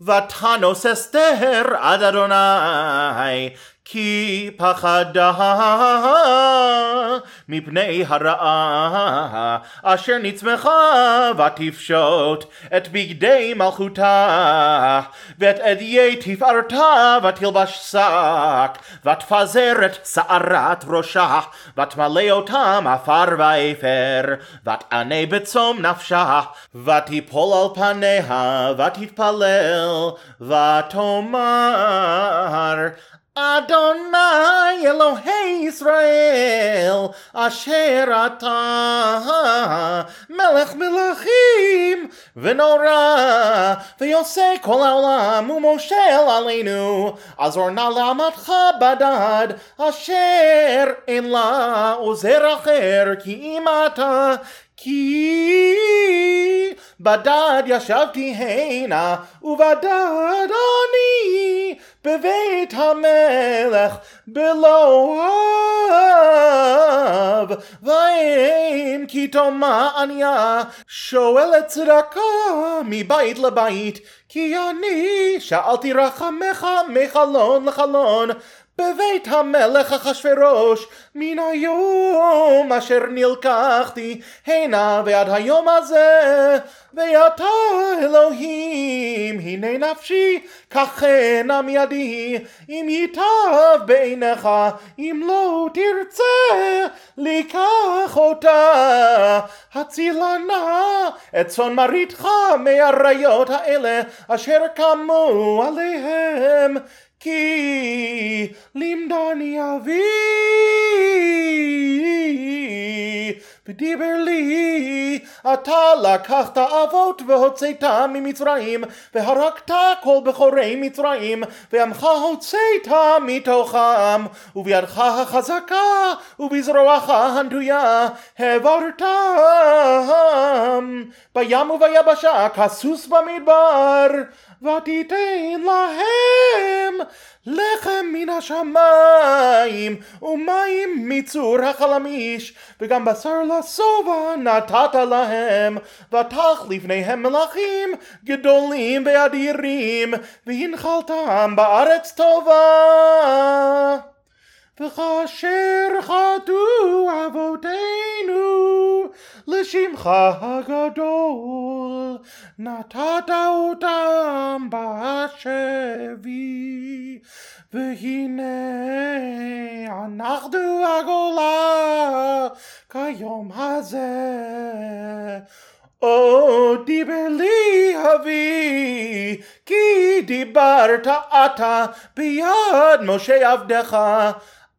Vatanos ester ad Adonai. כי פחדה מפני הרעה אשר נצמחה ותפשוט את בגדי מלכותה ואת אדיי תפארתה ותלבש שק ותפזר את שערת ראשה ותמלא אותם עפר ואפר ותענה בצום נפשה ותיפול על פניה ותתפלל ותאמר אדוני אלוהי ישראל אשר אתה מלך מלכים ונורא ויוסי כל העולם ומושל עלינו עזור נא לעמתך בדד אשר אין לה עוזר אחר כי אם אתה כי בדד ישבתי הנה ובדד אני בבית המלך בלוהב ואם כי תומה עניה שואלת צדקה מבית לבית כי אני שאלתי רחמך מחלון לחלון. בבית המלך אחשורוש מן היום אשר נלקחתי הנה ועד היום הזה ואתה אלוהים הנה נפשי קחנה מידי אם ייטב בעיניך אם לא תרצה לקח אותה. הצילה נא את צאן מרעיתך מהאריות האלה אשר קמו עליהם כי לימדני אבי. ודיבר לי אתה לקחת אבות והוצאתם ממצרים והרגת כל בכורי מצרים ועמך הוצאת מתוכם ובידך החזקה ובזרועך הנטויה העברתם. בים וביבשה כסוס במדבר ותיתן להם לחם מן השמיים ומים מצור החלמיש וגם בשר לשובע נתת להם ותח לפניהם מלאכים גדולים ואדירים והנחלתם בארץ טובה. וכאשר חטאו אבותינו לשמך הגדול נתת אותם בשבי. והנה אנחנו כיום הזה. או דיבר לי אבי כי דיברת אתה ביד משה עבדך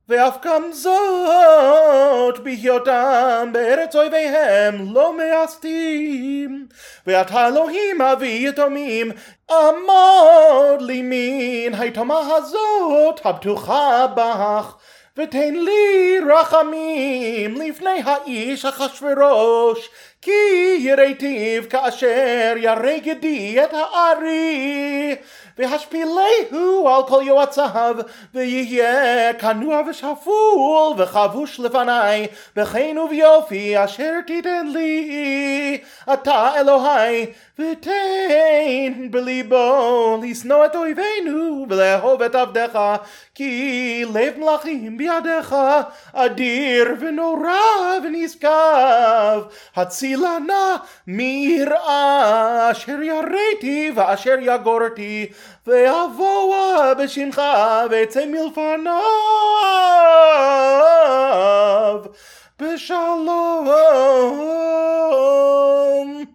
ואף גם זאת בהיותם בארץ אויביהם לא מאסתים. ואתה אלוהים אבי יתומים עמוד לי מן היתומה הזאת הבטוחה בך ותן לי רחמים לפני האיש אחשורוש כי יראתיו כאשר ירא גדי את הארי והשפילהו על כל יועציו ויהיה כנוע ושפול וחבוש לפניי וכן וביופי אשר תיתן לי אתה אלוהי ותן בליבו לשנוא את אויבינו ולאהוב את עבדיך כי לב מלאכים בידיך אדיר ונורא ונשגב הצילה נא מיראה אשר יראתי ואשר יגורתי ואבוא בשמך ואצא מלפניו